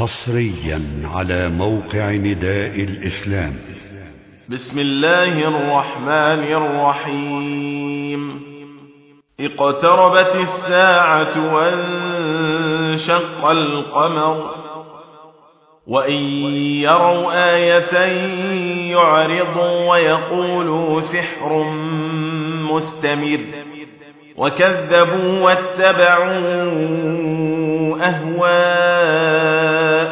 حصريا على موقع نداء الإسلام. بسم الله الرحمن الرحيم. اقتربت الساعة وانشق القمر وإن يروا آية يعرضوا ويقولوا سحر مستمر. وكذبوا واتبعوا أهواءهم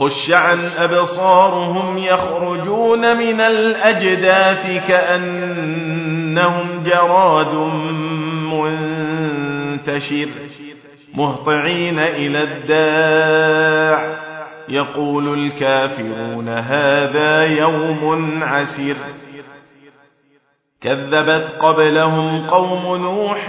خش عن أبصارهم يخرجون من الأجداث كأنهم جراد منتشر مهطعين إلى الداع يقول الكافرون هذا يوم عسر كذبت قبلهم قوم نوح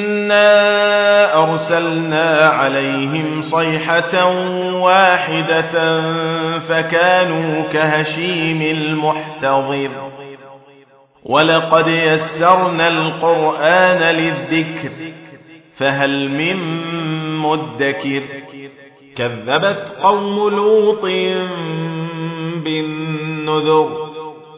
إنا أرسلنا عليهم صيحة واحدة فكانوا كهشيم المحتضر ولقد يسرنا القرآن للذكر فهل من مدكر كذبت قوم لوط بالنذر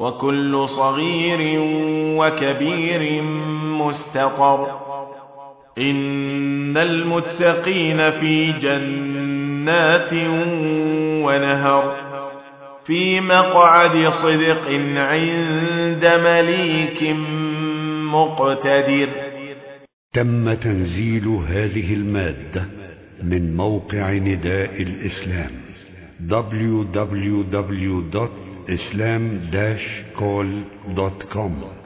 وكل صغير وكبير مستطر إن المتقين في جنات ونهر في مقعد صدق عند مليك مقتدر. تم تنزيل هذه المادة من موقع نداء الإسلام www.islam-call.com